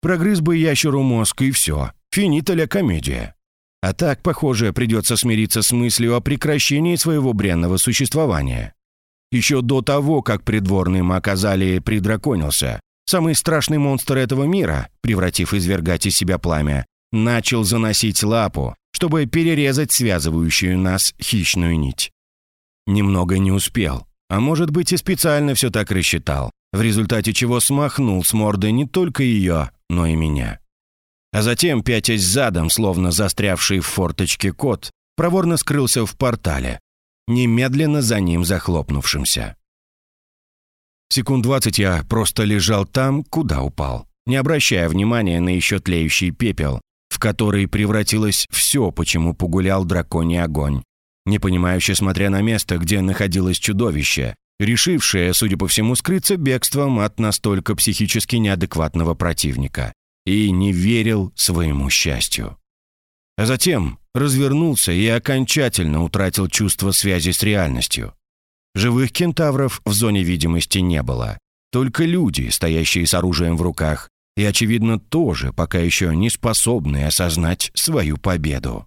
Прогрыз бы ящеру мозг и все, финита комедия. А так, похоже, придется смириться с мыслью о прекращении своего бренного существования. Еще до того, как придворный маг Азалии придраконился, Самый страшный монстр этого мира, превратив извергать из себя пламя, начал заносить лапу, чтобы перерезать связывающую нас хищную нить. Немного не успел, а может быть и специально все так рассчитал, в результате чего смахнул с морды не только ее, но и меня. А затем, пятясь задом, словно застрявший в форточке кот, проворно скрылся в портале, немедленно за ним захлопнувшимся. Секунд двадцать я просто лежал там, куда упал, не обращая внимания на еще тлеющий пепел, в который превратилось все, почему погулял драконий огонь. Непонимающе смотря на место, где находилось чудовище, решившее, судя по всему, скрыться бегством от настолько психически неадекватного противника. И не верил своему счастью. А затем развернулся и окончательно утратил чувство связи с реальностью. Живых кентавров в зоне видимости не было. Только люди, стоящие с оружием в руках, и, очевидно, тоже пока еще не способные осознать свою победу.